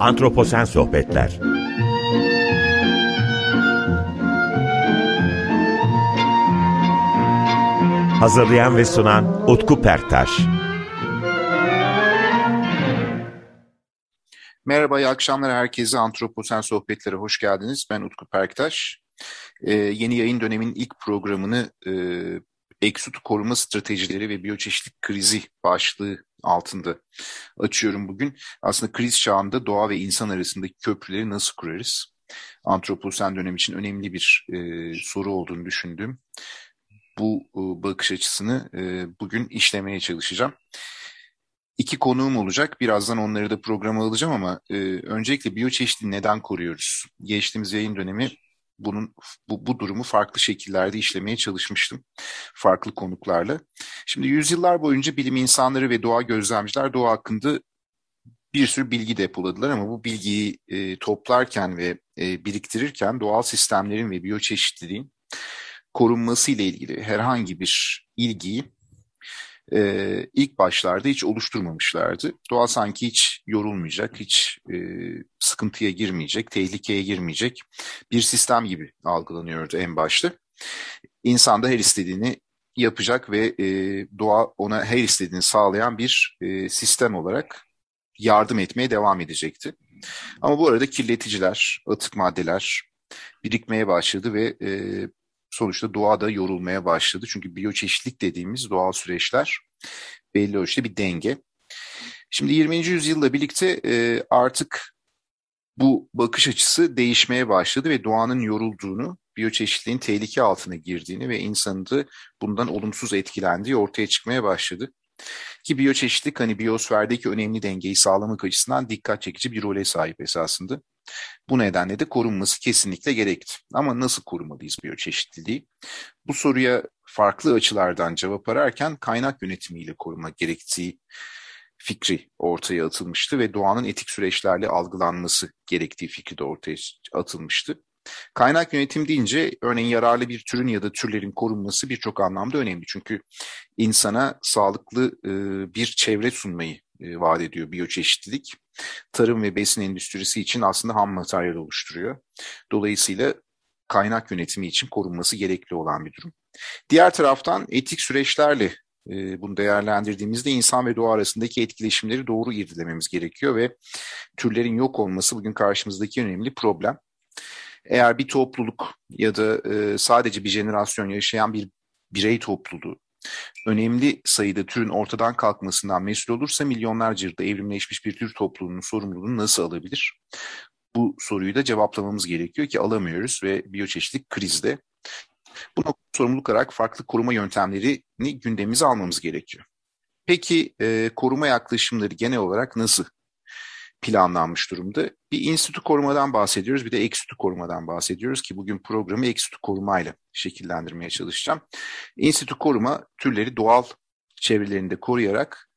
Antroposen Sohbetler Hazırlayan ve sunan Utku Perktaş Merhaba, iyi akşamlar herkese. Antroposen Sohbetlere hoş geldiniz. Ben Utku Perktaş. Ee, yeni yayın dönemin ilk programını e, Eksut Koruma Stratejileri ve Biyoçeşitlik Krizi başlığı altında açıyorum bugün. Aslında kriz çağında doğa ve insan arasındaki köprüleri nasıl kurarız? Antroposen dönem için önemli bir e, soru olduğunu düşündüğüm bu e, bakış açısını e, bugün işlemeye çalışacağım. İki konuğum olacak. Birazdan onları da programa alacağım ama e, öncelikle biyoçeşitliği neden koruyoruz? Geçtiğimiz yayın dönemi bunun bu, bu durumu farklı şekillerde işlemeye çalışmıştım. Farklı konuklarla. Şimdi yüzyıllar boyunca bilim insanları ve doğa gözlemciler doğa hakkında bir sürü bilgi depoladılar ama bu bilgiyi e, toplarken ve e, biriktirirken doğal sistemlerin ve biyoçeşitliliğin korunması ile ilgili herhangi bir ilgiyi e, ilk başlarda hiç oluşturmamışlardı. Doğa sanki hiç yorulmayacak, hiç e, sıkıntıya girmeyecek, tehlikeye girmeyecek bir sistem gibi algılanıyordu en başta. İnsan da her istediğini yapacak ve e, doğa ona her istediğini sağlayan bir e, sistem olarak yardım etmeye devam edecekti. Ama bu arada kirleticiler, atık maddeler birikmeye başladı ve e, sonuçta doğa da yorulmaya başladı. Çünkü biyoçeşitlik dediğimiz doğal süreçler belli ölçüde bir denge. Şimdi 20. yüzyılla birlikte e, artık bu bakış açısı değişmeye başladı ve doğanın yorulduğunu, biyoçeşitliğin tehlike altına girdiğini ve insanın da bundan olumsuz etkilendiği ortaya çıkmaya başladı. Ki biyoçeşitlik hani biyosferdeki önemli dengeyi sağlamak açısından dikkat çekici bir role sahip esasında. Bu nedenle de korunması kesinlikle gerekti. Ama nasıl korumalıyız biyoçeşitliliği? Bu soruya farklı açılardan cevap ararken kaynak yönetimiyle koruma gerektiği fikri ortaya atılmıştı ve doğanın etik süreçlerle algılanması gerektiği fikri de ortaya atılmıştı. Kaynak yönetim deyince örneğin yararlı bir türün ya da türlerin korunması birçok anlamda önemli. Çünkü insana sağlıklı e, bir çevre sunmayı e, vaat ediyor biyoçeşitlilik. Tarım ve besin endüstrisi için aslında ham materyal oluşturuyor. Dolayısıyla kaynak yönetimi için korunması gerekli olan bir durum. Diğer taraftan etik süreçlerle e, bunu değerlendirdiğimizde insan ve doğa arasındaki etkileşimleri doğru irdelememiz gerekiyor ve türlerin yok olması bugün karşımızdaki önemli problem. Eğer bir topluluk ya da e, sadece bir jenerasyon yaşayan bir birey topluluğu önemli sayıda türün ortadan kalkmasından mesul olursa milyonlarca yılda evrimleşmiş bir tür topluluğunun sorumluluğunu nasıl alabilir? Bu soruyu da cevaplamamız gerekiyor ki alamıyoruz ve biyoçeşitlik krizde. Bu sorumluluk olarak farklı koruma yöntemlerini gündemimize almamız gerekiyor. Peki e, koruma yaklaşımları genel olarak nasıl planlanmış durumda. Bir institü korumadan bahsediyoruz, bir de ekstitü korumadan bahsediyoruz ki bugün programı ekstitü korumayla şekillendirmeye çalışacağım. İnstitü koruma türleri doğal çevrelerinde koruyarak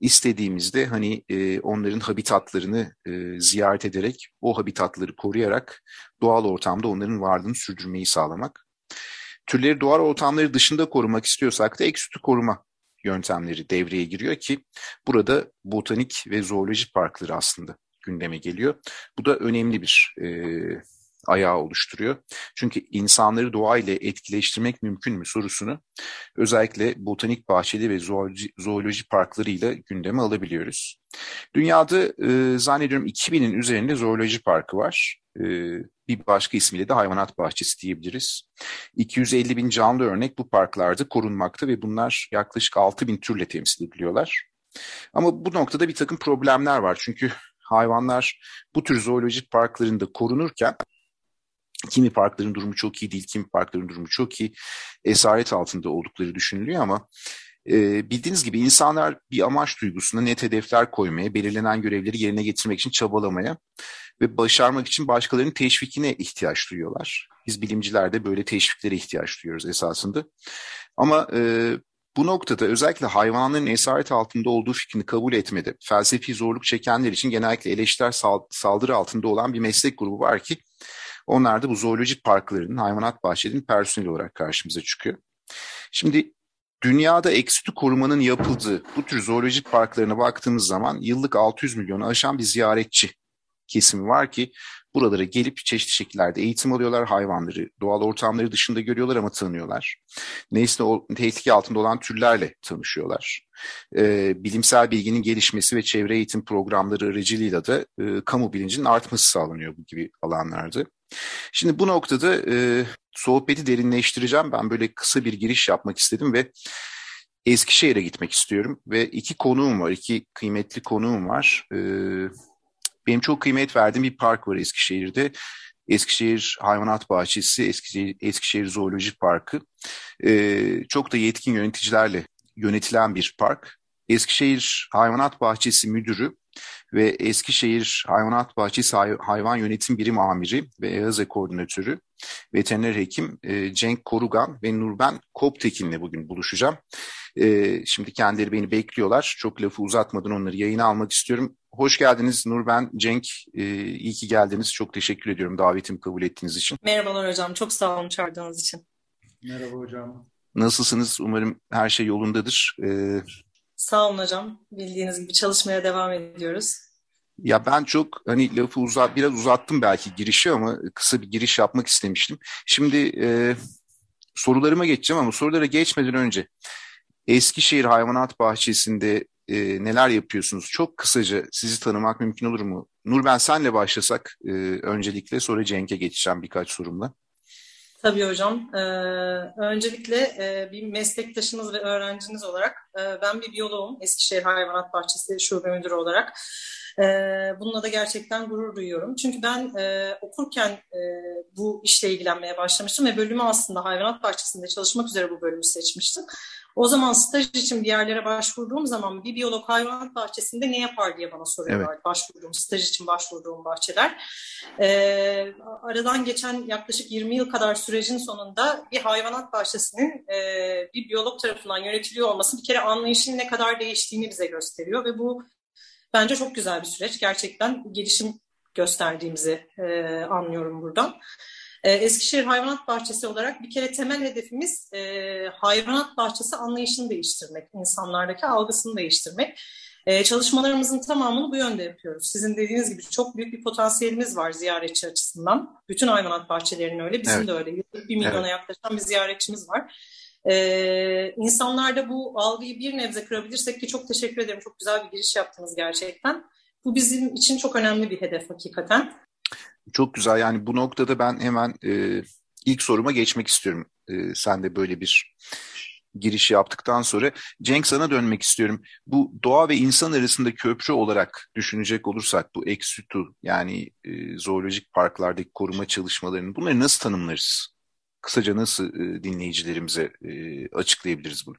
istediğimizde hani e, onların habitatlarını e, ziyaret ederek o habitatları koruyarak doğal ortamda onların varlığını sürdürmeyi sağlamak. Türleri doğal ortamları dışında korumak istiyorsak da ekstitü koruma yöntemleri devreye giriyor ki burada botanik ve zooloji parkları aslında gündeme geliyor. Bu da önemli bir e, ayağı oluşturuyor. Çünkü insanları doğayla etkileştirmek mümkün mü sorusunu özellikle botanik bahçeli ve zooloji, zooloji parklarıyla gündeme alabiliyoruz. Dünyada e, zannediyorum 2000'in üzerinde zooloji parkı var. E, bir başka ismiyle de hayvanat bahçesi diyebiliriz. 250 bin canlı örnek bu parklarda korunmakta ve bunlar yaklaşık 6 bin türle temsil ediliyorlar. Ama bu noktada bir takım problemler var. Çünkü hayvanlar bu tür zoolojik parklarında korunurken kimi parkların durumu çok iyi değil, kimi parkların durumu çok iyi. Esaret altında oldukları düşünülüyor ama e, bildiğiniz gibi insanlar bir amaç duygusuna net hedefler koymaya, belirlenen görevleri yerine getirmek için çabalamaya ve başarmak için başkalarının teşvikine ihtiyaç duyuyorlar. Biz bilimciler de böyle teşviklere ihtiyaç duyuyoruz esasında. Ama e, bu noktada özellikle hayvanların esaret altında olduğu fikrini kabul etmede felsefi zorluk çekenler için genellikle eleştirel saldırı altında olan bir meslek grubu var ki onlar da bu zoolojik parklarının, hayvanat bahçelerinin personeli olarak karşımıza çıkıyor. Şimdi Dünyada eksütü korumanın yapıldığı bu tür zoolojik parklarına baktığımız zaman yıllık 600 milyonu aşan bir ziyaretçi kesimi var ki buralara gelip çeşitli şekillerde eğitim alıyorlar. Hayvanları doğal ortamları dışında görüyorlar ama tanıyorlar. Nesne tehlike altında olan türlerle tanışıyorlar. Ee, bilimsel bilginin gelişmesi ve çevre eğitim programları aracılığıyla da e, kamu bilincinin artması sağlanıyor bu gibi alanlarda. Şimdi bu noktada e, sohbeti derinleştireceğim. Ben böyle kısa bir giriş yapmak istedim ve Eskişehir'e gitmek istiyorum ve iki konuğum var, iki kıymetli konuğum var. Ee, benim çok kıymet verdiğim bir park var Eskişehir'de. Eskişehir Hayvanat Bahçesi, Eskişehir, Eskişehir Zoolojik Parkı. Ee, çok da yetkin yöneticilerle yönetilen bir park. Eskişehir Hayvanat Bahçesi Müdürü ve Eskişehir Hayvanat Bahçesi Hayvan Yönetim Birim Amiri ve EAZE Koordinatörü veteriner hekim e, Cenk Korugan ve Nurben Koptekin'le bugün buluşacağım. E, şimdi kendileri beni bekliyorlar. Çok lafı uzatmadan onları yayına almak istiyorum. Hoş geldiniz Nurben, Cenk. E, iyi ki geldiniz. Çok teşekkür ediyorum davetimi kabul ettiğiniz için. Merhabalar hocam. Çok sağ olun çağırdığınız için. Merhaba hocam. Nasılsınız? Umarım her şey yolundadır. Ee, Sağ olun hocam. Bildiğiniz gibi çalışmaya devam ediyoruz. Ya ben çok hani lafı uzat biraz uzattım belki girişi ama kısa bir giriş yapmak istemiştim. Şimdi e, sorularıma geçeceğim ama sorulara geçmeden önce Eskişehir Hayvanat Bahçesi'nde e, neler yapıyorsunuz? Çok kısaca sizi tanımak mümkün olur mu? Nur ben senle başlasak e, öncelikle sonra Cenk'e geçeceğim birkaç sorumla. Tabii hocam. Ee, öncelikle e, bir meslektaşınız ve öğrenciniz olarak e, ben bir biyoloğum. Eskişehir Hayvanat Bahçesi Şube Müdürü olarak. E, bununla da gerçekten gurur duyuyorum. Çünkü ben e, okurken e, bu işle ilgilenmeye başlamıştım ve bölümü aslında hayvanat bahçesinde çalışmak üzere bu bölümü seçmiştim. O zaman staj için bir yerlere başvurduğum zaman bir biyolog hayvanat bahçesinde ne yapar diye bana soruyorlar. Evet. Başvurduğum, staj için başvurduğum bahçeler. Ee, aradan geçen yaklaşık 20 yıl kadar sürecin sonunda bir hayvanat bahçesinin e, bir biyolog tarafından yönetiliyor olması bir kere anlayışın ne kadar değiştiğini bize gösteriyor ve bu bence çok güzel bir süreç. Gerçekten gelişim gösterdiğimizi e, anlıyorum buradan. Ee, Eskişehir Hayvanat Bahçesi olarak bir kere temel hedefimiz e, hayvanat bahçesi anlayışını değiştirmek, insanlardaki algısını değiştirmek. E, çalışmalarımızın tamamını bu yönde yapıyoruz. Sizin dediğiniz gibi çok büyük bir potansiyelimiz var ziyaretçi açısından. Bütün hayvanat bahçelerinin öyle, bizim evet. de öyle. Bir milyona evet. yaklaşan bir ziyaretçimiz var. Ee, insanlarda bu algıyı bir nebze kırabilirsek ki çok teşekkür ederim. Çok güzel bir giriş yaptınız gerçekten. Bu bizim için çok önemli bir hedef hakikaten. Çok güzel. Yani bu noktada ben hemen e, ilk soruma geçmek istiyorum. E, sen de böyle bir giriş yaptıktan sonra. Cenk sana dönmek istiyorum. Bu doğa ve insan arasında köprü olarak düşünecek olursak bu eksütü yani e, zoolojik parklardaki koruma çalışmalarını bunları nasıl tanımlarız? Kısaca nasıl e, dinleyicilerimize e, açıklayabiliriz bunu?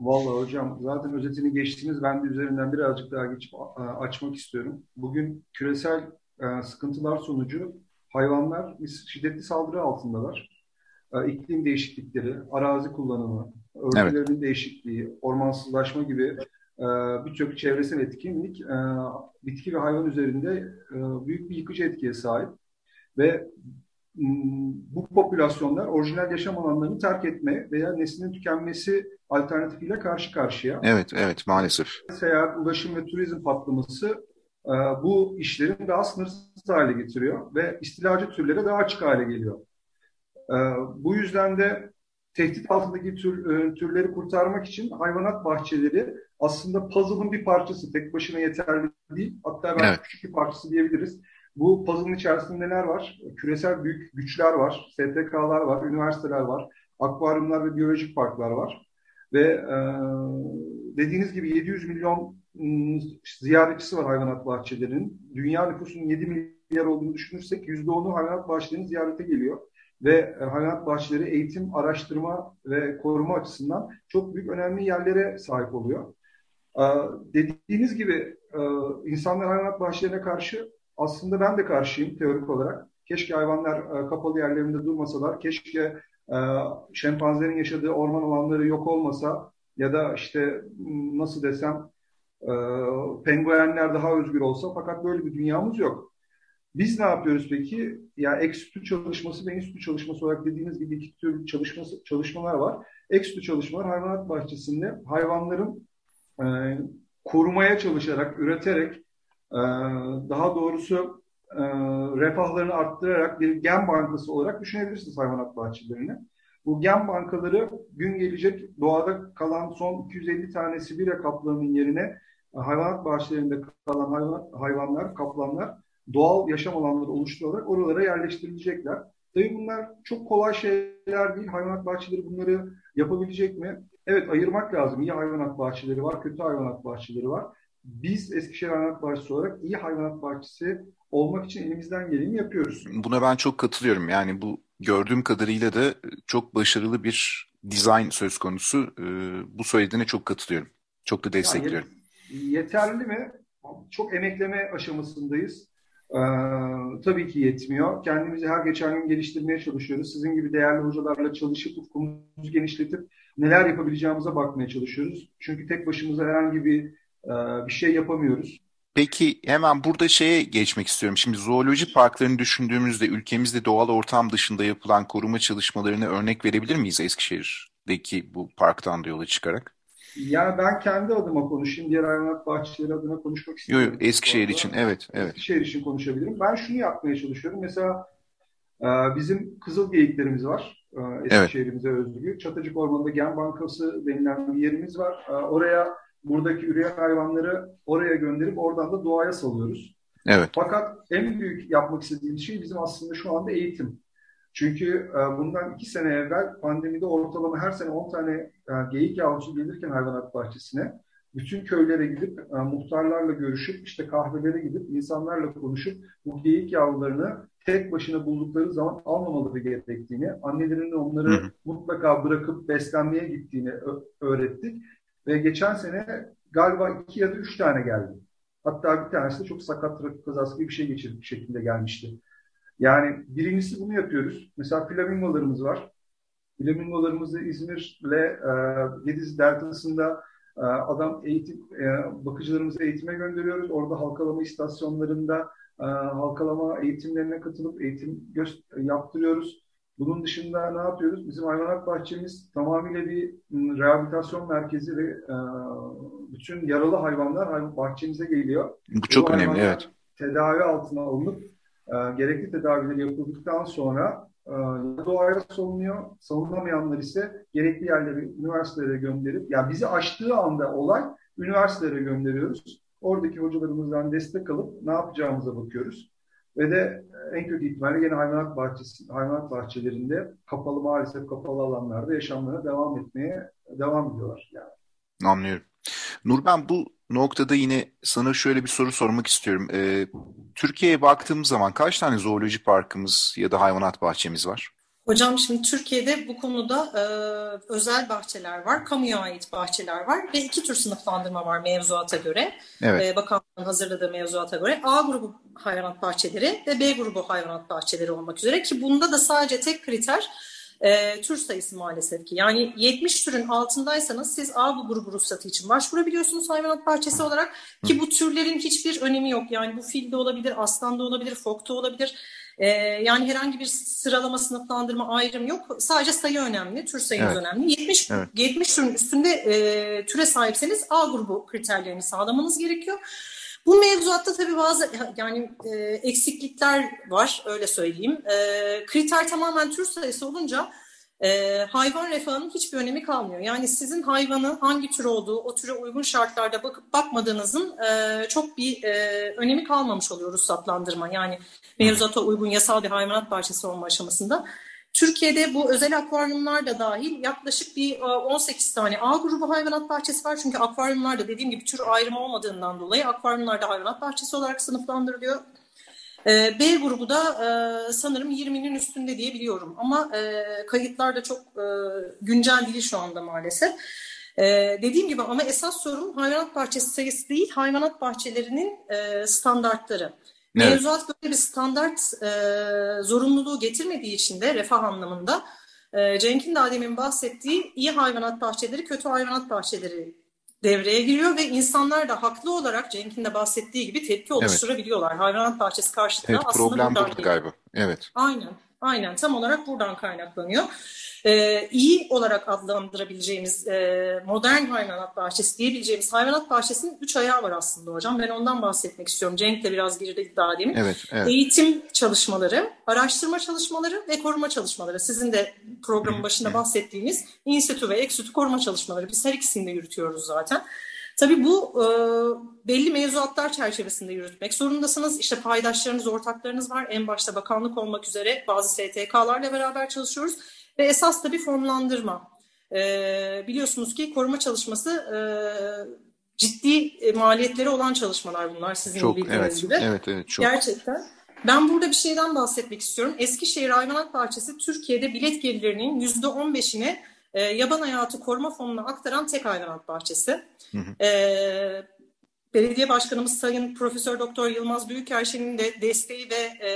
Vallahi hocam zaten özetini geçtiniz. Ben de üzerinden birazcık daha geçip açmak istiyorum. Bugün küresel e, sıkıntılar sonucu hayvanlar şiddetli saldırı altındalar. E, iklim değişiklikleri, arazi kullanımı, örtülerin evet. değişikliği, ormansızlaşma gibi e, birçok çevresel etkinlik e, bitki ve hayvan üzerinde e, büyük bir yıkıcı etkiye sahip. Ve bu popülasyonlar orijinal yaşam alanlarını terk etme veya neslinin tükenmesi alternatifiyle karşı karşıya. Evet, evet maalesef. Seyahat, ulaşım ve turizm patlaması bu işlerin daha sınırsız hale getiriyor ve istilacı türlere daha açık hale geliyor. E, bu yüzden de tehdit altındaki tür, e, türleri kurtarmak için hayvanat bahçeleri aslında puzzle'ın bir parçası. Tek başına yeterli değil. Hatta ben evet. küçük bir parçası diyebiliriz. Bu puzzle'ın içerisinde neler var? Küresel büyük güçler var, STK'lar var, üniversiteler var, akvaryumlar ve biyolojik parklar var. Ve e, dediğiniz gibi 700 milyon ziyaretçisi var hayvanat bahçelerinin. Dünya nüfusunun 7 milyar olduğunu düşünürsek %10'u hayvanat bahçelerinin ziyarete geliyor. Ve e, hayvanat bahçeleri eğitim, araştırma ve koruma açısından çok büyük önemli yerlere sahip oluyor. E, dediğiniz gibi e, insanlar hayvanat bahçelerine karşı aslında ben de karşıyım teorik olarak. Keşke hayvanlar kapalı yerlerinde durmasalar, keşke şempanzelerin yaşadığı orman alanları yok olmasa ya da işte nasıl desem e, penguenler daha özgür olsa fakat böyle bir dünyamız yok. Biz ne yapıyoruz peki? Ya ekstü çalışması ve institü çalışması olarak dediğiniz gibi iki tür çalışması, çalışmalar var. Ekstü çalışmalar hayvanat bahçesinde hayvanların e, korumaya çalışarak, üreterek, e, daha doğrusu e, refahlarını arttırarak bir gen bankası olarak düşünebilirsiniz hayvanat bahçelerini. Bu gen bankaları gün gelecek doğada kalan son 250 tane Sibirya kaplanının yerine hayvanat bahçelerinde kalan hayvan, hayvanlar, kaplanlar doğal yaşam alanları oluşturarak oralara yerleştirilecekler. Tabii bunlar çok kolay şeyler değil. Hayvanat bahçeleri bunları yapabilecek mi? Evet ayırmak lazım. İyi hayvanat bahçeleri var, kötü hayvanat bahçeleri var. Biz Eskişehir Hayvanat Bahçesi olarak iyi hayvanat bahçesi olmak için elimizden geleni yapıyoruz. Buna ben çok katılıyorum. Yani bu gördüğüm kadarıyla da çok başarılı bir dizayn söz konusu. Ee, bu söylediğine çok katılıyorum. Çok da destekliyorum. Yani yeterli mi? Çok emekleme aşamasındayız. Ee, tabii ki yetmiyor. Kendimizi her geçen gün geliştirmeye çalışıyoruz. Sizin gibi değerli hocalarla çalışıp ufkumuzu genişletip neler yapabileceğimize bakmaya çalışıyoruz. Çünkü tek başımıza herhangi bir e, bir şey yapamıyoruz. Peki hemen burada şeye geçmek istiyorum. Şimdi zooloji parklarını düşündüğümüzde ülkemizde doğal ortam dışında yapılan koruma çalışmalarını örnek verebilir miyiz Eskişehir'deki bu parktan da yola çıkarak? Yani ben kendi adıma konuşayım. Diğer hayvanat bahçeleri adına konuşmak istiyorum. Yok, Eskişehir için evet, evet. Eskişehir için konuşabilirim. Ben şunu yapmaya çalışıyorum. Mesela e, bizim kızıl geyiklerimiz var. E, Eskişehir'imize evet. özgü. Çatıcık Ormanı'nda Gen Bankası denilen bir yerimiz var. E, oraya buradaki üreyen hayvanları oraya gönderip oradan da doğaya salıyoruz. Evet. Fakat en büyük yapmak istediğimiz şey bizim aslında şu anda eğitim. Çünkü e, bundan iki sene evvel pandemide ortalama her sene 10 tane e, geyik yavrusu gelirken hayvanat bahçesine bütün köylere gidip e, muhtarlarla görüşüp işte kahvelere gidip insanlarla konuşup bu geyik yavrularını tek başına buldukları zaman almamaları gerektiğini, annelerinin onları hı mutlaka bırakıp beslenmeye gittiğini öğrettik. Ve geçen sene galiba iki ya da üç tane geldi. Hatta bir tanesi de çok sakat trafik kazası gibi bir şey geçirdik şeklinde gelmişti. Yani birincisi bunu yapıyoruz. Mesela flamingolarımız var. Flamingolarımızı İzmir'le e, Gediz Deltası'nda e, adam eğitim, e, bakıcılarımızı eğitime gönderiyoruz. Orada halkalama istasyonlarında e, halkalama eğitimlerine katılıp eğitim yaptırıyoruz. Bunun dışında ne yapıyoruz? Bizim hayvanat bahçemiz tamamıyla bir rehabilitasyon merkezi ve e, bütün yaralı hayvanlar bahçemize geliyor. Bu çok Bu önemli, evet. Tedavi altına alınıp e, gerekli tedaviler yapıldıktan sonra e, doğaya salınuyor. Salınamayanlar ise gerekli yerlere, üniversitelere gönderip, yani bizi aştığı anda olay üniversitelere gönderiyoruz. Oradaki hocalarımızdan destek alıp ne yapacağımıza bakıyoruz. Ve de en kötü ihtimalle yine hayvanat bahçesi, hayvanat bahçelerinde kapalı maalesef kapalı alanlarda yaşamlarına devam etmeye devam ediyorlar yani. Anlıyorum. Nur ben bu noktada yine sana şöyle bir soru sormak istiyorum. Ee, Türkiye'ye baktığımız zaman kaç tane zooloji parkımız ya da hayvanat bahçemiz var? Hocam şimdi Türkiye'de bu konuda e, özel bahçeler var, kamuya ait bahçeler var ve iki tür sınıflandırma var mevzuata göre. Evet. E, bakanlığın hazırladığı mevzuata göre A grubu hayvanat bahçeleri ve B grubu hayvanat bahçeleri olmak üzere ki bunda da sadece tek kriter e, tür sayısı maalesef ki. Yani 70 türün altındaysanız siz A bu grubu ruhsatı için başvurabiliyorsunuz hayvanat bahçesi olarak ki bu türlerin hiçbir önemi yok. Yani bu fil de olabilir, aslan da olabilir, fok da olabilir. Ee, yani herhangi bir sıralama, sınıflandırma, ayrım yok. Sadece sayı önemli, tür sayınız evet. önemli. 70, evet. 70 türün üstünde e, türe sahipseniz A grubu kriterlerini sağlamanız gerekiyor. Bu mevzuatta tabii bazı yani e, eksiklikler var öyle söyleyeyim. E, kriter tamamen tür sayısı olunca e, hayvan refahının hiçbir önemi kalmıyor. Yani sizin hayvanın hangi tür olduğu, o türe uygun şartlarda bakıp bakmadığınızın e, çok bir e, önemi kalmamış oluyor ruhsatlandırma. Yani mevzuata uygun yasal bir hayvanat bahçesi olma aşamasında. Türkiye'de bu özel akvaryumlar da dahil yaklaşık bir 18 e, tane A grubu hayvanat bahçesi var. Çünkü akvaryumlarda dediğim gibi tür ayrımı olmadığından dolayı akvaryumlarda hayvanat bahçesi olarak sınıflandırılıyor. E, B grubu da e, sanırım 20'nin üstünde diye biliyorum. Ama kayıtlar da çok güncel değil şu anda maalesef. Dediğim gibi ama esas sorun hayvanat bahçesi sayısı değil, hayvanat bahçelerinin standartları. Evet. Mevzuat böyle bir standart e, zorunluluğu getirmediği için de refah anlamında e, Cenk'in daha demin bahsettiği iyi hayvanat bahçeleri, kötü hayvanat bahçeleri devreye giriyor ve insanlar da haklı olarak Cenk'in de bahsettiği gibi tepki oluşturabiliyorlar. Evet. Hayvanat bahçesi karşıtında evet, aslında problem burada galiba. Evet. Aynen. Aynen tam olarak buradan kaynaklanıyor. Ee, iyi olarak adlandırabileceğimiz e, modern hayvanat bahçesi diyebileceğimiz hayvanat bahçesinin üç ayağı var aslında hocam. Ben ondan bahsetmek istiyorum. Cenk de biraz geride iddia edeyim. Evet, evet. Eğitim çalışmaları, araştırma çalışmaları ve koruma çalışmaları. Sizin de programın başında bahsettiğiniz institü ve eksitü koruma çalışmaları. Biz her ikisini de yürütüyoruz zaten. Tabii bu e, belli mevzuatlar çerçevesinde yürütmek zorundasınız. İşte paydaşlarınız, ortaklarınız var. En başta bakanlık olmak üzere bazı STK'larla beraber çalışıyoruz. Ve esas da bir fonlandırma. E, biliyorsunuz ki koruma çalışması e, ciddi maliyetleri olan çalışmalar bunlar sizin çok, bildiğiniz evet, gibi. Evet, evet, çok. Gerçekten. Ben burada bir şeyden bahsetmek istiyorum. Eskişehir Hayvanat Bahçesi Türkiye'de bilet gelirlerinin %15'ini e, yaban hayatı koruma fonuna aktaran tek hayvanat bahçesi. Hı hı. E, Belediye Başkanımız Sayın Profesör Doktor Yılmaz Büyükerşen'in de desteği ve e,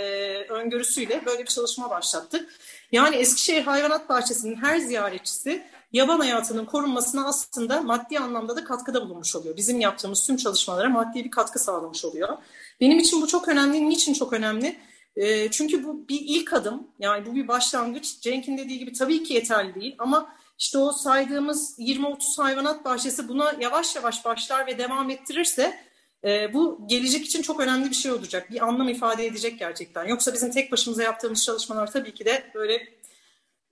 öngörüsüyle böyle bir çalışma başlattık. Yani Eskişehir Hayvanat Bahçesi'nin her ziyaretçisi yaban hayatının korunmasına aslında maddi anlamda da katkıda bulunmuş oluyor. Bizim yaptığımız tüm çalışmalara maddi bir katkı sağlamış oluyor. Benim için bu çok önemli. Niçin çok önemli? E, çünkü bu bir ilk adım. Yani bu bir başlangıç. Cenk'in dediği gibi tabii ki yeterli değil ama işte o saydığımız 20-30 hayvanat bahçesi buna yavaş yavaş başlar ve devam ettirirse e, bu gelecek için çok önemli bir şey olacak. Bir anlam ifade edecek gerçekten. Yoksa bizim tek başımıza yaptığımız çalışmalar tabii ki de böyle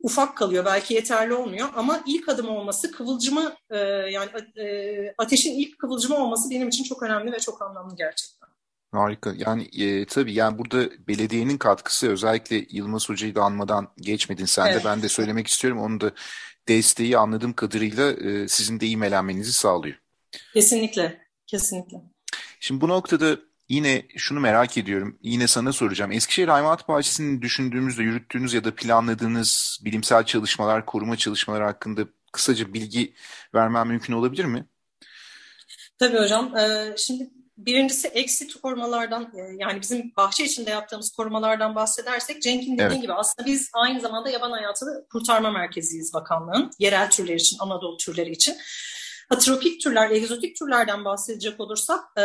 ufak kalıyor. Belki yeterli olmuyor ama ilk adım olması kıvılcımı e, yani e, ateşin ilk kıvılcımı olması benim için çok önemli ve çok anlamlı gerçekten. Harika. Yani e, tabii yani burada belediyenin katkısı özellikle Yılmaz Hoca'yı da anmadan geçmedin sen evet. de ben de söylemek istiyorum. Onu da desteği anladığım kadarıyla e, sizin de imelenmenizi sağlıyor. Kesinlikle, kesinlikle. Şimdi bu noktada yine şunu merak ediyorum. Yine sana soracağım. Eskişehir Hayvanat Bahçesi'nin düşündüğümüzde yürüttüğünüz ya da planladığınız bilimsel çalışmalar, koruma çalışmaları hakkında kısaca bilgi vermen mümkün olabilir mi? Tabii hocam. Ee, şimdi Birincisi exit korumalardan e, yani bizim bahçe içinde yaptığımız korumalardan bahsedersek Cenk'in dediği evet. gibi aslında biz aynı zamanda yaban hayatı kurtarma merkeziyiz bakanlığın. Yerel türler için, Anadolu türleri için. Ha, tropik türler, egzotik türlerden bahsedecek olursak e,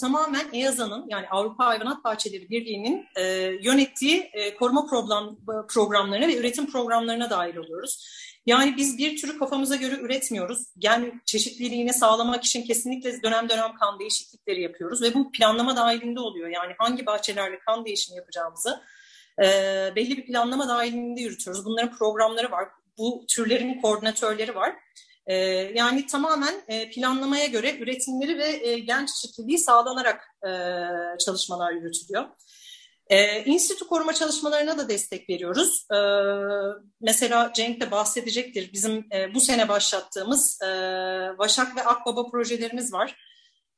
tamamen EASA'nın yani Avrupa Hayvanat Bahçeleri Birliği'nin e, yönettiği e, koruma program, programlarına ve üretim programlarına dahil oluyoruz. Yani biz bir türü kafamıza göre üretmiyoruz. Gen çeşitliliğini sağlamak için kesinlikle dönem dönem kan değişiklikleri yapıyoruz ve bu planlama dahilinde oluyor. Yani hangi bahçelerle kan değişimi yapacağımızı e, belli bir planlama dahilinde yürütüyoruz. Bunların programları var. Bu türlerin koordinatörleri var. E, yani tamamen e, planlamaya göre üretimleri ve e, gen çeşitliliği sağlanarak e, çalışmalar yürütülüyor. E, İnstitü koruma çalışmalarına da destek veriyoruz. E, mesela Cenk de bahsedecektir. Bizim e, bu sene başlattığımız e, Vaşak ve Akbaba projelerimiz var.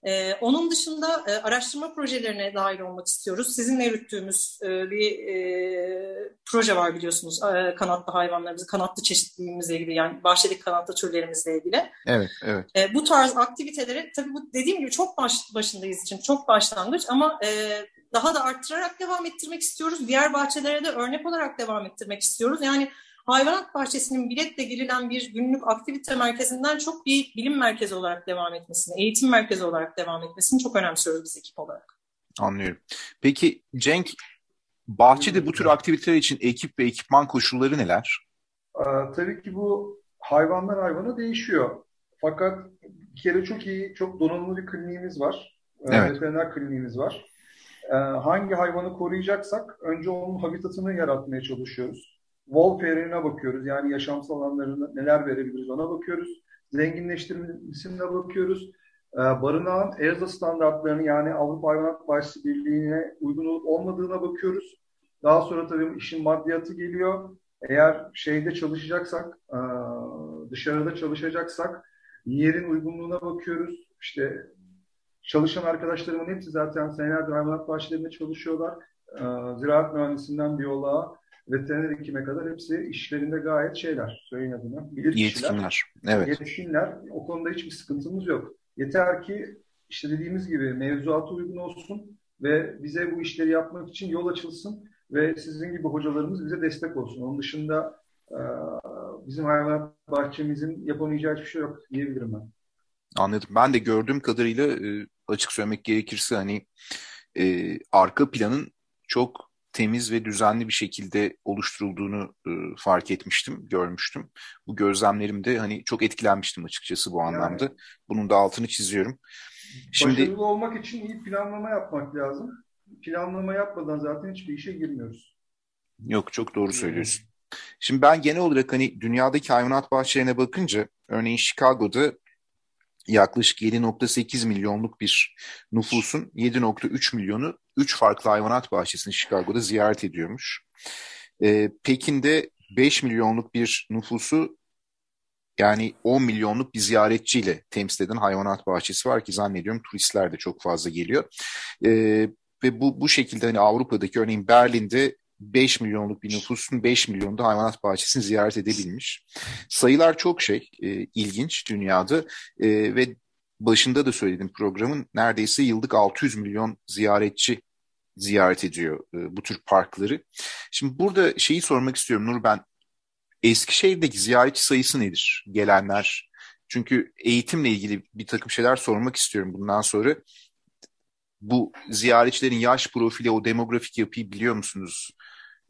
E, onun dışında e, araştırma projelerine dahil olmak istiyoruz. Sizinle yürüttüğümüz e, bir e, proje var biliyorsunuz. E, kanatlı hayvanlarımızı, kanatlı çeşitliliğimizle ilgili yani bahçedeki kanatlı türlerimizle ilgili. Evet, evet. E, bu tarz aktiviteleri tabii bu dediğim gibi çok baş, başındayız için çok başlangıç ama e, daha da arttırarak devam ettirmek istiyoruz. Diğer bahçelere de örnek olarak devam ettirmek istiyoruz. Yani hayvanat bahçesinin biletle girilen bir günlük aktivite merkezinden çok bir bilim merkezi olarak devam etmesini, eğitim merkezi olarak devam etmesini çok önemsiyoruz biz ekip olarak. Anlıyorum. Peki Cenk, bahçede bu tür aktiviteler için ekip ve ekipman koşulları neler? Ee, tabii ki bu hayvandan hayvana değişiyor. Fakat bir kere çok iyi, çok donanımlı bir kliniğimiz var. Ee, evet. Veteriner kliniğimiz var. Ee, hangi hayvanı koruyacaksak önce onun habitatını yaratmaya çalışıyoruz. Wolfare'ine bakıyoruz. Yani yaşamsal alanlarına neler verebiliriz ona bakıyoruz. Zenginleştirmesine bakıyoruz. Ee, barınağın ERZA standartlarını yani Avrupa Hayvanat Bahçesi Birliği'ne uygun olup olmadığına bakıyoruz. Daha sonra tabii işin maddiyatı geliyor. Eğer şeyde çalışacaksak, e, dışarıda çalışacaksak yerin uygunluğuna bakıyoruz. İşte Çalışan arkadaşlarımın hepsi zaten senelerdir hayvanat bahçelerinde çalışıyorlar. Ee, ziraat mühendisinden biyoloğa, veteriner hekime kadar hepsi işlerinde gayet şeyler, söyleyin adına, bilir Yetkinler. Evet. Yetkinler. O konuda hiçbir sıkıntımız yok. Yeter ki işte dediğimiz gibi mevzuata uygun olsun ve bize bu işleri yapmak için yol açılsın ve sizin gibi hocalarımız bize destek olsun. Onun dışında bizim hayvanat bahçemizin yapamayacağı hiçbir şey yok diyebilirim ben. Anladım. Ben de gördüğüm kadarıyla açık söylemek gerekirse hani e, arka planın çok temiz ve düzenli bir şekilde oluşturulduğunu e, fark etmiştim, görmüştüm. Bu gözlemlerimde hani çok etkilenmiştim açıkçası bu anlamda. Yani, Bunun da altını çiziyorum. Şimdi başarılı olmak için iyi planlama yapmak lazım. Planlama yapmadan zaten hiçbir işe girmiyoruz. Yok çok doğru söylüyorsun. Şimdi ben genel olarak hani dünyadaki hayvanat bahçelerine bakınca örneğin Chicago'da yaklaşık 7.8 milyonluk bir nüfusun 7.3 milyonu 3 farklı hayvanat bahçesini Chicago'da ziyaret ediyormuş. Ee, Pekin'de 5 milyonluk bir nüfusu yani 10 milyonluk bir ziyaretçiyle temsil eden hayvanat bahçesi var ki zannediyorum turistler de çok fazla geliyor. Ee, ve bu, bu şekilde hani Avrupa'daki örneğin Berlin'de 5 milyonluk bir nüfusun 5 milyonda hayvanat bahçesini ziyaret edebilmiş. Sayılar çok şey, e, ilginç dünyada e, ve başında da söyledim programın neredeyse yıllık 600 milyon ziyaretçi ziyaret ediyor e, bu tür parkları. Şimdi burada şeyi sormak istiyorum Nur ben Eskişehir'deki ziyaretçi sayısı nedir gelenler? Çünkü eğitimle ilgili bir takım şeyler sormak istiyorum bundan sonra. Bu ziyaretçilerin yaş profili, o demografik yapıyı biliyor musunuz?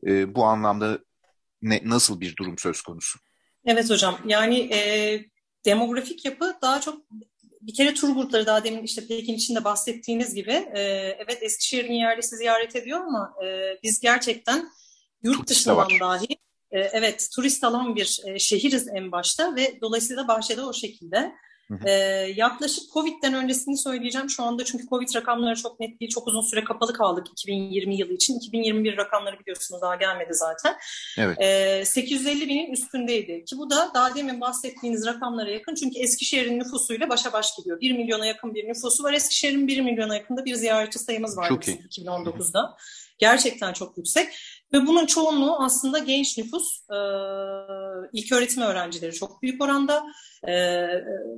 E, bu anlamda ne, nasıl bir durum söz konusu? Evet hocam. Yani e, demografik yapı daha çok bir kere tur grupları daha demin işte Pekin içinde bahsettiğiniz gibi e, evet Eskişehir'in yerlisi ziyaret ediyor ama e, biz gerçekten yurt dışından dahi e, evet turist alan bir e, şehiriz en başta ve dolayısıyla bahçede o şekilde. Ee, yaklaşık Covid'den öncesini söyleyeceğim şu anda çünkü Covid rakamları çok net değil. Çok uzun süre kapalı kaldık 2020 yılı için. 2021 rakamları biliyorsunuz daha gelmedi zaten. Evet. Ee, 850 binin üstündeydi ki bu da daha demin bahsettiğiniz rakamlara yakın. Çünkü Eskişehir'in nüfusuyla başa baş gidiyor. 1 milyona yakın bir nüfusu var. Eskişehir'in 1 milyona yakında bir ziyaretçi sayımız var 2019'da. Gerçekten çok yüksek. Ve bunun çoğunluğu aslında genç nüfus, e, ilk öğretim öğrencileri çok büyük oranda e,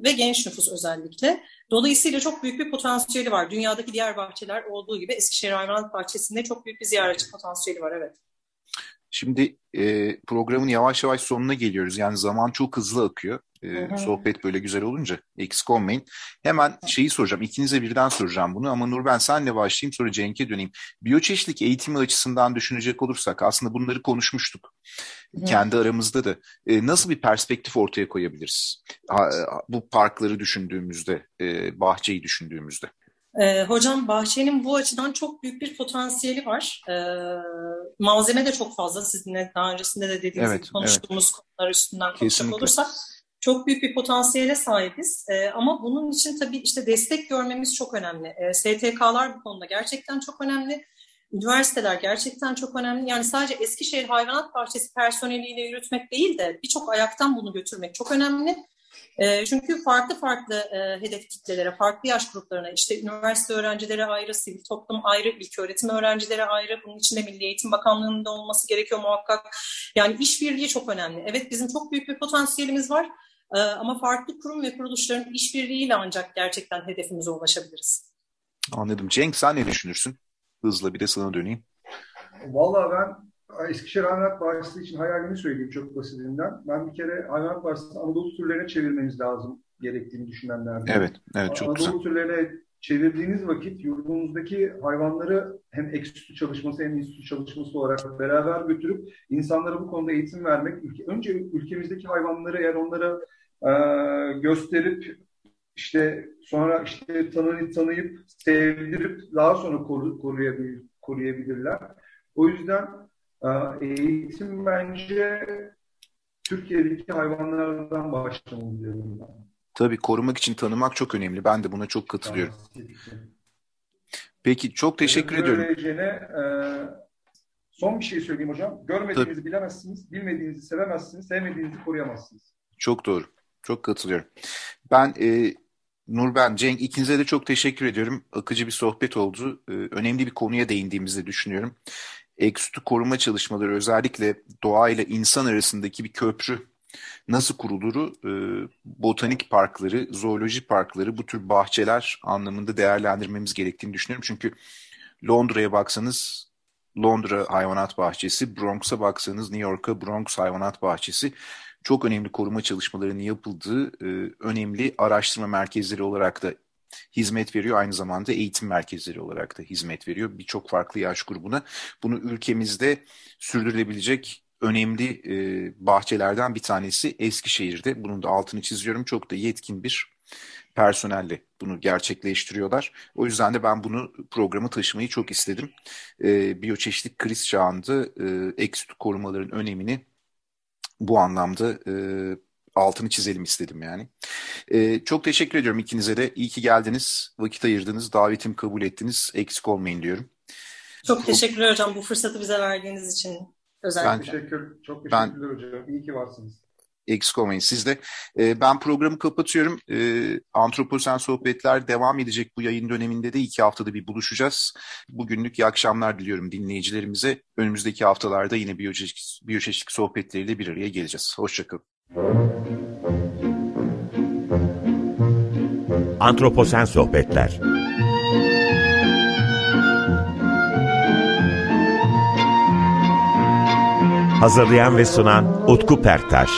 ve genç nüfus özellikle. Dolayısıyla çok büyük bir potansiyeli var. Dünyadaki diğer bahçeler olduğu gibi Eskişehir Hayvanat Bahçesi'nde çok büyük bir ziyaretçi potansiyeli var, evet. Şimdi e, programın yavaş yavaş sonuna geliyoruz. Yani zaman çok hızlı akıyor. E, sohbet böyle güzel olunca eksik olmayın. Hemen şeyi soracağım. İkinize birden soracağım bunu ama Nur ben senle başlayayım sonra Cenk'e döneyim. Biyoçeşitlik eğitimi açısından düşünecek olursak aslında bunları konuşmuştuk. Hı. Kendi aramızda da. E, nasıl bir perspektif ortaya koyabiliriz? Ha, bu parkları düşündüğümüzde, e, bahçeyi düşündüğümüzde. Ee, hocam bahçenin bu açıdan çok büyük bir potansiyeli var. Ee, malzeme de çok fazla. Sizinle daha öncesinde de dediğiniz evet, gibi konuştuğumuz evet. konular üstünden konuşacak olursak çok büyük bir potansiyele sahibiz. Ee, ama bunun için tabii işte destek görmemiz çok önemli. Ee, STK'lar bu konuda gerçekten çok önemli. Üniversiteler gerçekten çok önemli. Yani sadece Eskişehir Hayvanat Bahçesi personeliyle yürütmek değil de birçok ayaktan bunu götürmek çok önemli. E, çünkü farklı farklı e, hedef kitlelere, farklı yaş gruplarına, işte üniversite öğrencileri ayrı, sivil toplum ayrı, ilk öğretim öğrencileri ayrı, bunun içinde Milli Eğitim Bakanlığı'nın da olması gerekiyor muhakkak. Yani işbirliği çok önemli. Evet bizim çok büyük bir potansiyelimiz var e, ama farklı kurum ve kuruluşların işbirliğiyle ancak gerçekten hedefimize ulaşabiliriz. Anladım. Cenk sen ne düşünürsün? Hızla bir de sana döneyim. Vallahi ben Eskişehir Hayvanat Bahçesi için hayalimi söyleyeyim çok basitinden. Ben bir kere Hayvanat Bahçesi'ni Anadolu türlerine çevirmemiz lazım gerektiğini düşünenlerden. Evet, evet çok Anadolu güzel. türlerine çevirdiğiniz vakit yurdumuzdaki hayvanları hem ekstü çalışması hem institü çalışması olarak beraber götürüp insanlara bu konuda eğitim vermek. Ülke, önce ülkemizdeki hayvanları eğer onlara e, gösterip işte sonra işte tanıyıp, tanıyıp sevdirip daha sonra koru, koruyabilir, koruyabilirler. O yüzden ee, eğitim bence Türkiye'deki hayvanlardan başlamalı diyorum ben. Tabii korumak için tanımak çok önemli. Ben de buna çok katılıyorum. Peki çok teşekkür Benim ediyorum. Böylecene, e, son bir şey söyleyeyim hocam. Görmediğinizi Tabii. bilemezsiniz, bilmediğinizi sevemezsiniz, sevmediğinizi koruyamazsınız. Çok doğru. Çok katılıyorum. Ben e, Nur ben, Cenk ikinize de çok teşekkür ediyorum. Akıcı bir sohbet oldu. Ee, önemli bir konuya değindiğimizi düşünüyorum eksutu koruma çalışmaları özellikle doğa ile insan arasındaki bir köprü nasıl kuruluru e, botanik parkları, zooloji parkları, bu tür bahçeler anlamında değerlendirmemiz gerektiğini düşünüyorum. Çünkü Londra'ya baksanız Londra Hayvanat Bahçesi, Bronx'a baksanız New York'a Bronx Hayvanat Bahçesi çok önemli koruma çalışmalarının yapıldığı e, önemli araştırma merkezleri olarak da hizmet veriyor. Aynı zamanda eğitim merkezleri olarak da hizmet veriyor birçok farklı yaş grubuna. Bunu ülkemizde sürdürülebilecek önemli e, bahçelerden bir tanesi Eskişehir'de. Bunun da altını çiziyorum. Çok da yetkin bir personelle bunu gerçekleştiriyorlar. O yüzden de ben bunu programı taşımayı çok istedim. E, biyoçeşitlik kriz çağında e, eksüt korumaların önemini bu anlamda e, altını çizelim istedim yani. E, çok teşekkür ediyorum ikinize de. İyi ki geldiniz, vakit ayırdınız, davetimi kabul ettiniz. Eksik olmayın diyorum. Çok teşekkürler hocam bu fırsatı bize verdiğiniz için özellikle. Ben, teşekkür, çok teşekkürler ben, hocam. İyi ki varsınız eksik olmayın siz de. E, ben programı kapatıyorum. E, Antroposen Sohbetler devam edecek bu yayın döneminde de iki haftada bir buluşacağız. Bugünlük iyi akşamlar diliyorum dinleyicilerimize. Önümüzdeki haftalarda yine biyoçeşitlik, biyoçeşitlik sohbetleriyle bir araya geleceğiz. Hoşçakalın. Antroposen Sohbetler Hazırlayan ve sunan Utku Perktaş